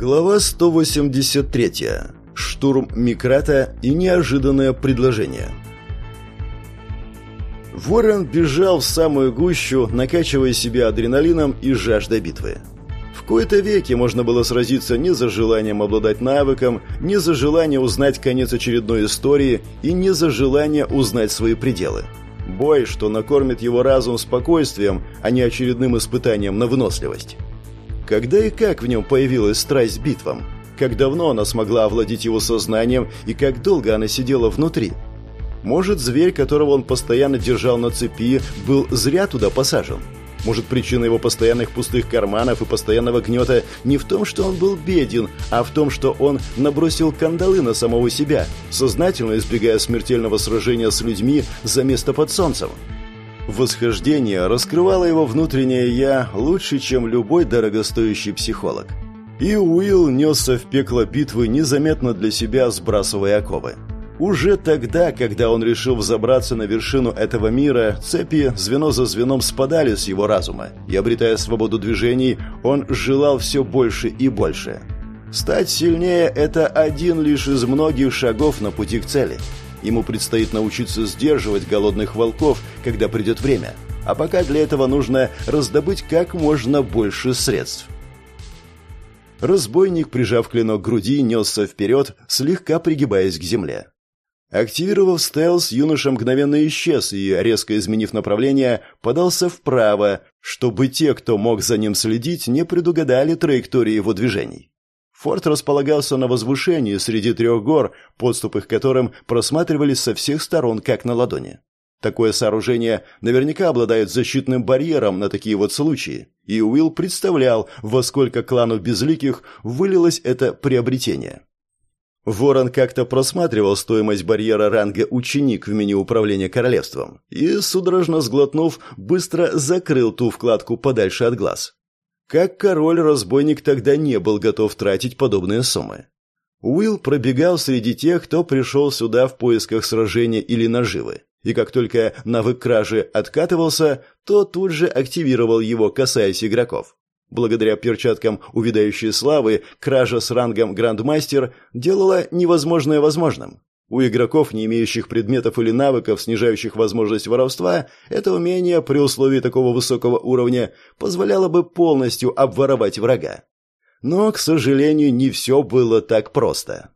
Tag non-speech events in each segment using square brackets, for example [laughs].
Глава 183. Штурм Микрата и неожиданное предложение. Ворон бежал в самую гущу, накачивая себя адреналином и жаждой битвы. В кои-то веки можно было сразиться не за желанием обладать навыком, не за желание узнать конец очередной истории и не за желание узнать свои пределы. Бой, что накормит его разум спокойствием, а не очередным испытанием на выносливость. Когда и как в нем появилась страсть битвам? Как давно она смогла овладеть его сознанием и как долго она сидела внутри? Может, зверь, которого он постоянно держал на цепи, был зря туда посажен? Может, причина его постоянных пустых карманов и постоянного гнета не в том, что он был беден, а в том, что он набросил кандалы на самого себя, сознательно избегая смертельного сражения с людьми за место под солнцем? Восхождение раскрывало его внутреннее «я» лучше, чем любой дорогостоящий психолог. И Уилл несся в пекло битвы, незаметно для себя сбрасывая оковы. Уже тогда, когда он решил взобраться на вершину этого мира, цепи звено за звеном спадали с его разума, и, обретая свободу движений, он желал все больше и больше. Стать сильнее – это один лишь из многих шагов на пути к цели – Ему предстоит научиться сдерживать голодных волков, когда придет время. А пока для этого нужно раздобыть как можно больше средств. Разбойник, прижав клинок к груди, несся вперед, слегка пригибаясь к земле. Активировав стелс, юноша мгновенно исчез и, резко изменив направление, подался вправо, чтобы те, кто мог за ним следить, не предугадали траектории его движений. Форт располагался на возвышении среди трех гор, подступы к которым просматривались со всех сторон, как на ладони. Такое сооружение наверняка обладает защитным барьером на такие вот случаи, и Уилл представлял, во сколько кланов безликих вылилось это приобретение. Ворон как-то просматривал стоимость барьера ранга «Ученик» в меню управления королевством и, судорожно сглотнув, быстро закрыл ту вкладку подальше от глаз. Как король-разбойник тогда не был готов тратить подобные суммы. Уилл пробегал среди тех, кто пришел сюда в поисках сражения или наживы. И как только навык кражи откатывался, то тут же активировал его, касаясь игроков. Благодаря перчаткам увядающей славы, кража с рангом Грандмастер делала невозможное возможным. У игроков, не имеющих предметов или навыков, снижающих возможность воровства, это умение при условии такого высокого уровня позволяло бы полностью обворовать врага. Но, к сожалению, не все было так просто.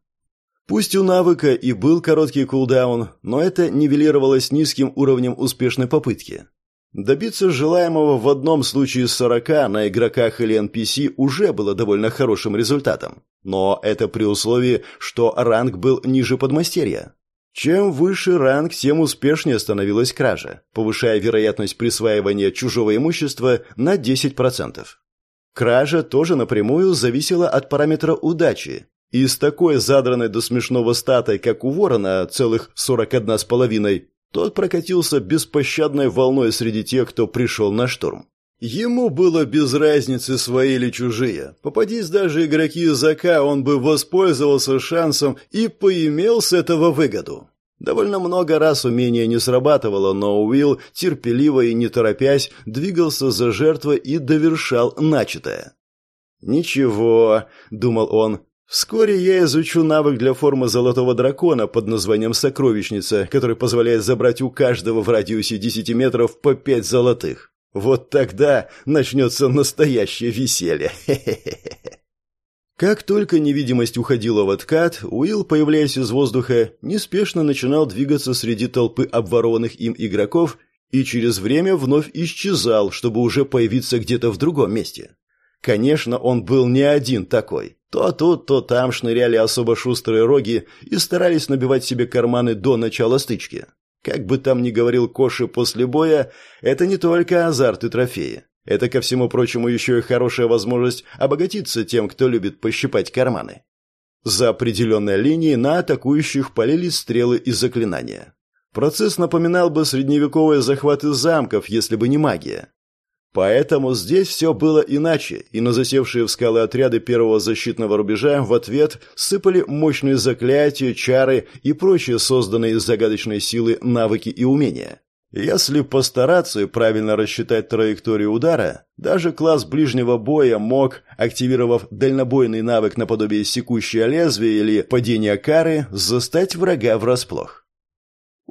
Пусть у навыка и был короткий кулдаун, но это нивелировалось низким уровнем успешной попытки. Добиться желаемого в одном случае с 40 на игроках или NPC уже было довольно хорошим результатом. Но это при условии, что ранг был ниже подмастерья. Чем выше ранг, тем успешнее становилась кража, повышая вероятность присваивания чужого имущества на 10%. Кража тоже напрямую зависела от параметра удачи. И с такой задранной до смешного статой, как у ворона, целых 41,5, тот прокатился беспощадной волной среди тех, кто пришел на штурм. Ему было без разницы, свои или чужие. Попадись даже игроки АК, он бы воспользовался шансом и поимел с этого выгоду. Довольно много раз умение не срабатывало, но Уилл, терпеливо и не торопясь, двигался за жертвой и довершал начатое. «Ничего», — думал он, Вскоре я изучу навык для формы золотого дракона под названием «Сокровищница», который позволяет забрать у каждого в радиусе 10 метров по 5 золотых. Вот тогда начнется настоящее веселье. [laughs] Как только невидимость уходила в откат, Уилл, появляясь из воздуха, неспешно начинал двигаться среди толпы обворованных им игроков и через время вновь исчезал, чтобы уже появиться где-то в другом месте. Конечно, он был не один такой. То тут, то там шныряли особо шустрые роги и старались набивать себе карманы до начала стычки. Как бы там ни говорил Коши после боя, это не только азарт и трофеи. Это, ко всему прочему, еще и хорошая возможность обогатиться тем, кто любит пощипать карманы. За определенной линией на атакующих полились стрелы и заклинания. Процесс напоминал бы средневековые захваты замков, если бы не магия. Поэтому здесь все было иначе, и на засевшие в скалы отряды первого защитного рубежа в ответ сыпали мощные заклятия, чары и прочие созданные из загадочной силы навыки и умения. Если постараться правильно рассчитать траекторию удара, даже класс ближнего боя мог, активировав дальнобойный навык наподобие секущее лезвие или падения кары, застать врага врасплох.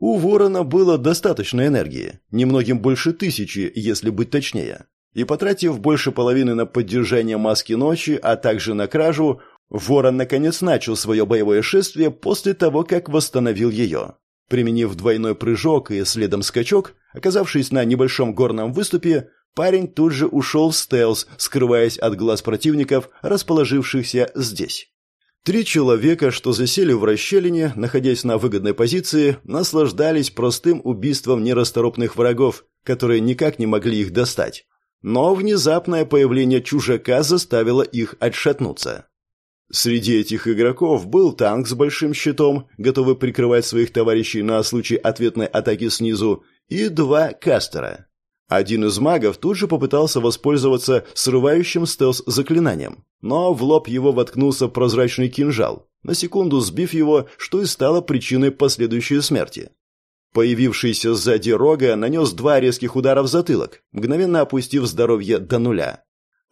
У ворона было достаточно энергии, немногим больше тысячи, если быть точнее. И потратив больше половины на поддержание маски ночи, а также на кражу, ворон наконец начал свое боевое шествие после того, как восстановил ее. Применив двойной прыжок и следом скачок, оказавшись на небольшом горном выступе, парень тут же ушел в стелс, скрываясь от глаз противников, расположившихся здесь. Три человека, что засели в расщелине, находясь на выгодной позиции, наслаждались простым убийством нерасторопных врагов, которые никак не могли их достать. Но внезапное появление чужака заставило их отшатнуться. Среди этих игроков был танк с большим щитом, готовый прикрывать своих товарищей на случай ответной атаки снизу, и два кастера. Один из магов тут же попытался воспользоваться срывающим стелс-заклинанием, но в лоб его воткнулся прозрачный кинжал, на секунду сбив его, что и стало причиной последующей смерти. Появившийся сзади рога нанес два резких удара в затылок, мгновенно опустив здоровье до нуля.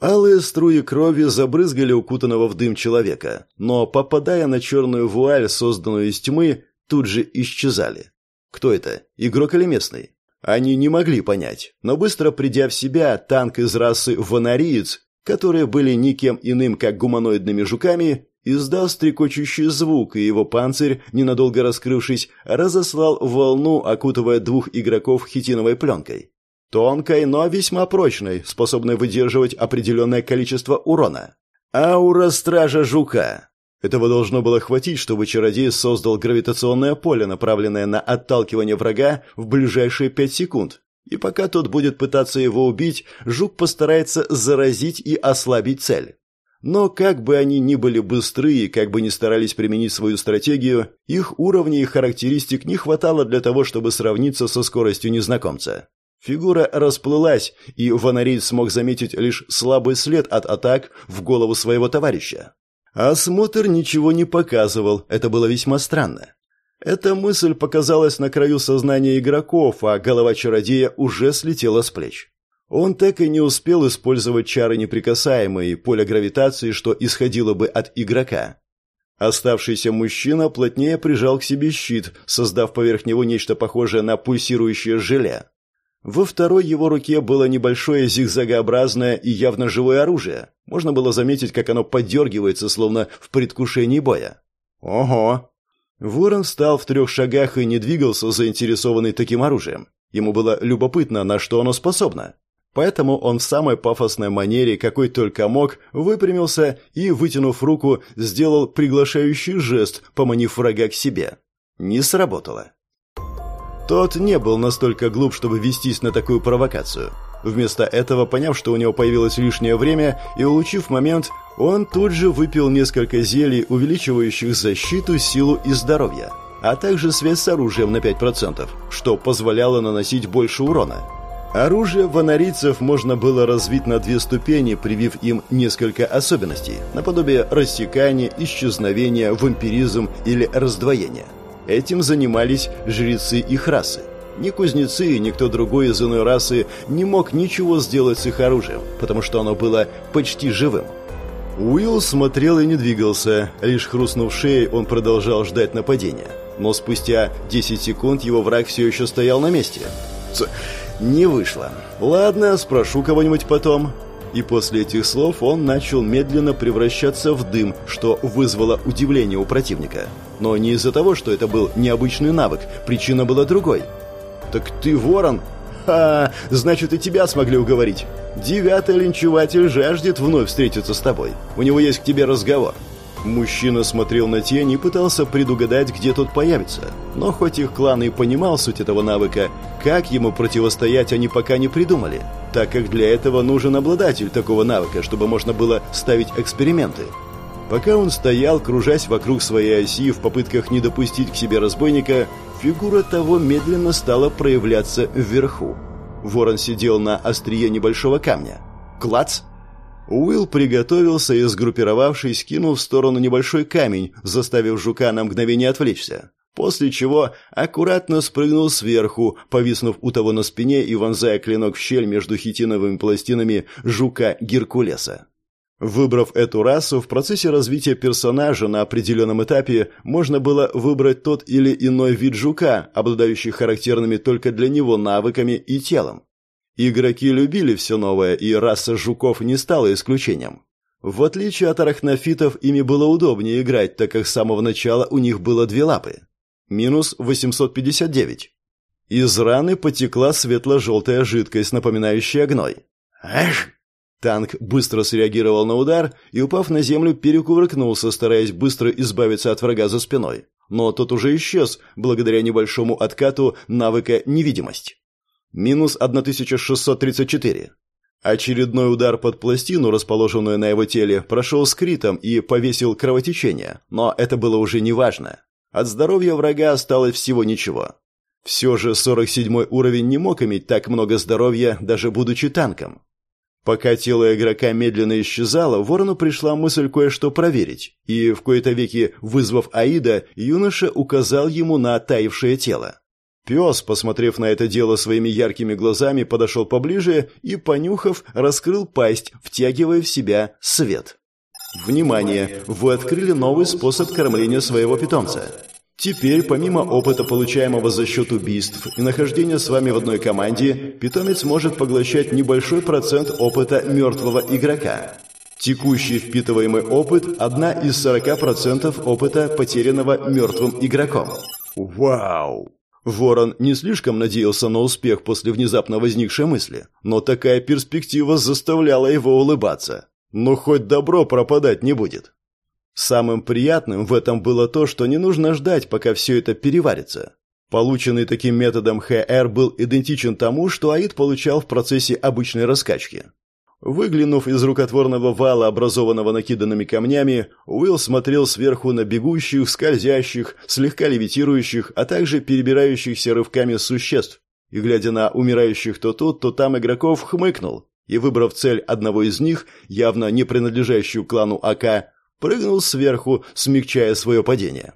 Алые струи крови забрызгали укутанного в дым человека, но, попадая на черную вуаль, созданную из тьмы, тут же исчезали. Кто это, игрок или местный? Они не могли понять, но быстро придя в себя, танк из расы ванариец, которые были никем иным, как гуманоидными жуками, издал стрекочущий звук, и его панцирь, ненадолго раскрывшись, разослал волну, окутывая двух игроков хитиновой пленкой. Тонкой, но весьма прочной, способной выдерживать определенное количество урона. Аура Стража Жука. Этого должно было хватить, чтобы чародей создал гравитационное поле, направленное на отталкивание врага в ближайшие пять секунд. И пока тот будет пытаться его убить, жук постарается заразить и ослабить цель. Но как бы они ни были быстры и как бы ни старались применить свою стратегию, их уровней и характеристик не хватало для того, чтобы сравниться со скоростью незнакомца. Фигура расплылась, и Ванарит смог заметить лишь слабый след от атак в голову своего товарища. Осмотр ничего не показывал, это было весьма странно. Эта мысль показалась на краю сознания игроков, а голова чародея уже слетела с плеч. Он так и не успел использовать чары неприкасаемые, поле гравитации, что исходило бы от игрока. Оставшийся мужчина плотнее прижал к себе щит, создав поверх него нечто похожее на пульсирующее желе. Во второй его руке было небольшое зигзагообразное и явно живое оружие. Можно было заметить, как оно подергивается, словно в предвкушении боя. Ого! Ворон встал в трех шагах и не двигался, заинтересованный таким оружием. Ему было любопытно, на что оно способно. Поэтому он в самой пафосной манере, какой только мог, выпрямился и, вытянув руку, сделал приглашающий жест, поманив врага к себе. Не сработало. Тот не был настолько глуп, чтобы вестись на такую провокацию. Вместо этого, поняв, что у него появилось лишнее время, и улучив момент, он тут же выпил несколько зелий, увеличивающих защиту, силу и здоровье, а также связь с оружием на 5%, что позволяло наносить больше урона. Оружие ванарийцев можно было развить на две ступени, привив им несколько особенностей, наподобие рассекания, исчезновения, вампиризм или раздвоения – Этим занимались жрецы их расы. Ни кузнецы, ни кто другой из иной расы не мог ничего сделать с их оружием, потому что оно было почти живым. Уилл смотрел и не двигался, лишь хрустнув шеей, он продолжал ждать нападения. Но спустя 10 секунд его враг все еще стоял на месте. Ц не вышло. Ладно, спрошу кого-нибудь потом. И после этих слов он начал медленно превращаться в дым, что вызвало удивление у противника. Но не из-за того, что это был необычный навык, причина была другой. «Так ты ворон?» «Ха, значит и тебя смогли уговорить. Девятый линчеватель жаждет вновь встретиться с тобой. У него есть к тебе разговор». Мужчина смотрел на тень и пытался предугадать, где тот появится. Но хоть их клан и понимал суть этого навыка, как ему противостоять они пока не придумали, так как для этого нужен обладатель такого навыка, чтобы можно было ставить эксперименты. Пока он стоял, кружась вокруг своей оси в попытках не допустить к себе разбойника, фигура того медленно стала проявляться вверху. Ворон сидел на острие небольшого камня. Клац! Уилл приготовился и, сгруппировавшись, кинул в сторону небольшой камень, заставив жука на мгновение отвлечься. после чего аккуратно спрыгнул сверху, повиснув у того на спине и вонзая клинок в щель между хитиновыми пластинами жука Геркулеса. Выбрав эту расу, в процессе развития персонажа на определенном этапе можно было выбрать тот или иной вид жука, обладающий характерными только для него навыками и телом. Игроки любили все новое, и раса жуков не стала исключением. В отличие от арахнофитов, ими было удобнее играть, так как с самого начала у них было две лапы. Минус 859. Из раны потекла светло-желтая жидкость, напоминающая гной. «Эх!» Танк быстро среагировал на удар и, упав на землю, перекувыркнулся, стараясь быстро избавиться от врага за спиной. Но тот уже исчез, благодаря небольшому откату навыка «Невидимость». Минус 1634. Очередной удар под пластину, расположенную на его теле, прошел с и повесил кровотечение, но это было уже неважно. От здоровья врага осталось всего ничего. Все же 47 уровень не мог иметь так много здоровья, даже будучи танком. Пока тело игрока медленно исчезало, Ворону пришла мысль кое-что проверить, и в кои-то веки, вызвав Аида, юноша указал ему на оттаившее тело. Пес, посмотрев на это дело своими яркими глазами, подошел поближе и, понюхав, раскрыл пасть, втягивая в себя свет. Внимание! Вы открыли новый способ кормления своего питомца. Теперь, помимо опыта, получаемого за счет убийств и нахождения с вами в одной команде, питомец может поглощать небольшой процент опыта мертвого игрока. Текущий впитываемый опыт – одна из 40% опыта, потерянного мертвым игроком. Вау! Ворон не слишком надеялся на успех после внезапно возникшей мысли, но такая перспектива заставляла его улыбаться. Но хоть добро пропадать не будет. Самым приятным в этом было то, что не нужно ждать, пока все это переварится. Полученный таким методом ХР был идентичен тому, что Аид получал в процессе обычной раскачки. Выглянув из рукотворного вала, образованного накиданными камнями, Уилл смотрел сверху на бегущих, скользящих, слегка левитирующих, а также перебирающихся рывками существ, и, глядя на умирающих то тут, то там игроков, хмыкнул, и, выбрав цель одного из них, явно не принадлежащую клану АК, прыгнул сверху, смягчая свое падение.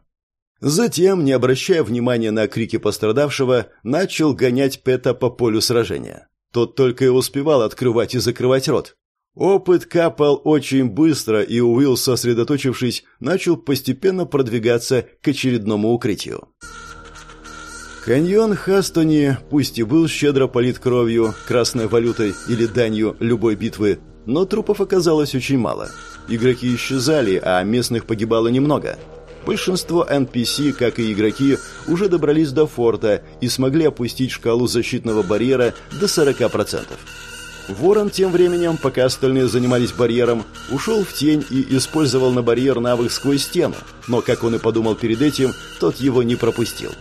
Затем, не обращая внимания на крики пострадавшего, начал гонять Пэта по полю сражения. Тот только и успевал открывать и закрывать рот. Опыт капал очень быстро, и Уилл, сосредоточившись, начал постепенно продвигаться к очередному укрытию. Каньон Хастони, пусть и был щедро полит кровью, красной валютой или данью любой битвы, но трупов оказалось очень мало – Игроки исчезали, а местных погибало немного. Большинство NPC, как и игроки, уже добрались до форта и смогли опустить шкалу защитного барьера до 40%. Ворон тем временем, пока остальные занимались барьером, ушел в тень и использовал на барьер навык сквозь стену, но, как он и подумал перед этим, тот его не пропустил.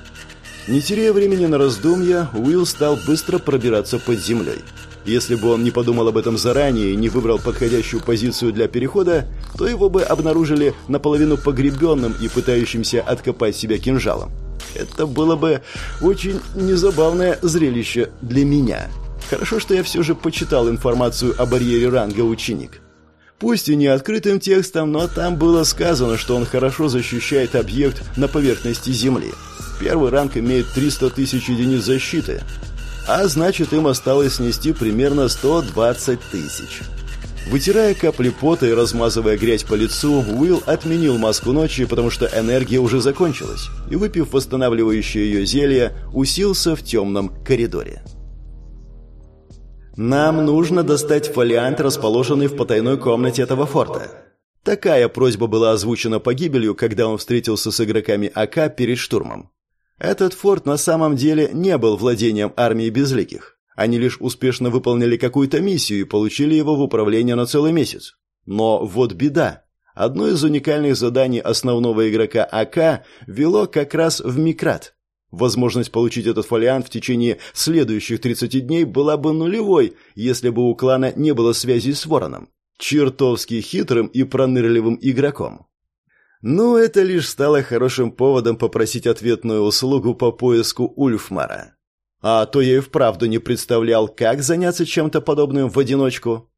Не теряя времени на раздумья, Уилл стал быстро пробираться под землей. Если бы он не подумал об этом заранее и не выбрал подходящую позицию для перехода, то его бы обнаружили наполовину погребенным и пытающимся откопать себя кинжалом. Это было бы очень незабавное зрелище для меня. Хорошо, что я все же почитал информацию о барьере ранга ученик. Пусть и не открытым текстом, но там было сказано, что он хорошо защищает объект на поверхности Земли. Первый ранг имеет 300 тысяч единиц защиты, а значит им осталось снести примерно 120 тысяч. Вытирая капли пота и размазывая грязь по лицу, Уилл отменил маску ночи, потому что энергия уже закончилась, и, выпив восстанавливающее ее зелье, усился в темном коридоре. «Нам нужно достать фолиант, расположенный в потайной комнате этого форта». Такая просьба была озвучена погибелью, когда он встретился с игроками АК перед штурмом. Этот форт на самом деле не был владением армии безликих. Они лишь успешно выполнили какую-то миссию и получили его в управление на целый месяц. Но вот беда. Одно из уникальных заданий основного игрока АК вело как раз в Микрат. Возможность получить этот фолиант в течение следующих 30 дней была бы нулевой, если бы у клана не было связи с Вороном. Чертовски хитрым и пронырливым игроком. Ну, это лишь стало хорошим поводом попросить ответную услугу по поиску Ульфмара. А то я и вправду не представлял, как заняться чем-то подобным в одиночку.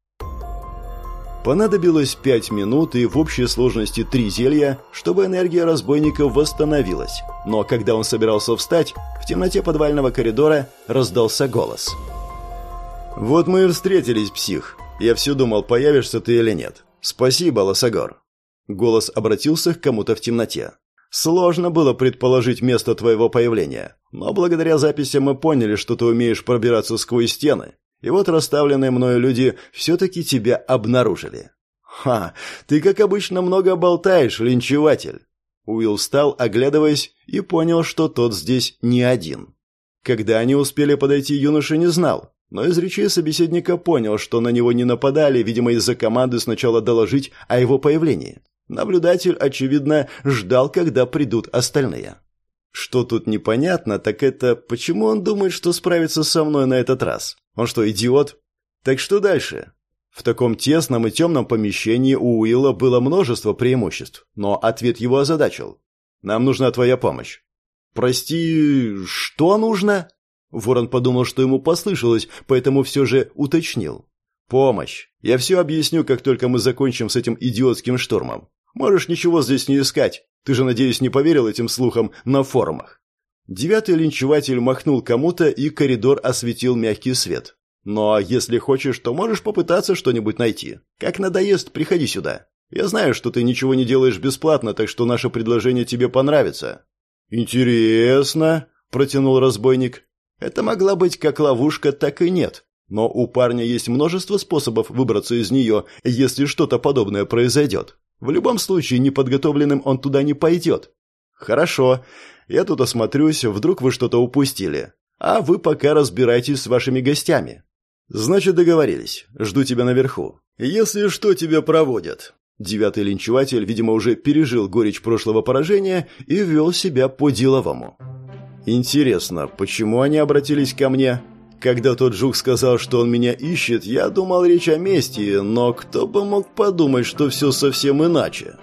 Понадобилось пять минут и в общей сложности три зелья, чтобы энергия разбойника восстановилась. Но когда он собирался встать, в темноте подвального коридора раздался голос. «Вот мы и встретились, псих. Я все думал, появишься ты или нет. Спасибо, Лосогор». Голос обратился к кому-то в темноте. «Сложно было предположить место твоего появления, но благодаря записям мы поняли, что ты умеешь пробираться сквозь стены и вот расставленные мною люди все-таки тебя обнаружили. Ха, ты, как обычно, много болтаешь, линчеватель. Уилл встал, оглядываясь, и понял, что тот здесь не один. Когда они успели подойти, юноша не знал, но из речей собеседника понял, что на него не нападали, видимо, из-за команды сначала доложить о его появлении. Наблюдатель, очевидно, ждал, когда придут остальные. Что тут непонятно, так это почему он думает, что справится со мной на этот раз? Он что, идиот? Так что дальше? В таком тесном и темном помещении у Уилла было множество преимуществ, но ответ его озадачил. «Нам нужна твоя помощь». «Прости, что нужно?» Ворон подумал, что ему послышалось, поэтому все же уточнил. «Помощь. Я все объясню, как только мы закончим с этим идиотским штурмом. Можешь ничего здесь не искать. Ты же, надеюсь, не поверил этим слухам на форумах. Девятый линчеватель махнул кому-то, и коридор осветил мягкий свет. Но если хочешь, то можешь попытаться что-нибудь найти. Как надоест, приходи сюда. Я знаю, что ты ничего не делаешь бесплатно, так что наше предложение тебе понравится. Интересно, протянул разбойник. Это могла быть как ловушка, так и нет. Но у парня есть множество способов выбраться из нее, если что-то подобное произойдет. В любом случае, неподготовленным он туда не пойдет. Хорошо, я тут осмотрюсь, вдруг вы что-то упустили. А вы пока разбирайтесь с вашими гостями. Значит, договорились. Жду тебя наверху. Если что, тебя проводят. Девятый линчеватель, видимо, уже пережил горечь прошлого поражения и вел себя по-деловому. Интересно, почему они обратились ко мне? Когда тот жук сказал, что он меня ищет, я думал речь о мести, но кто бы мог подумать, что все совсем иначе.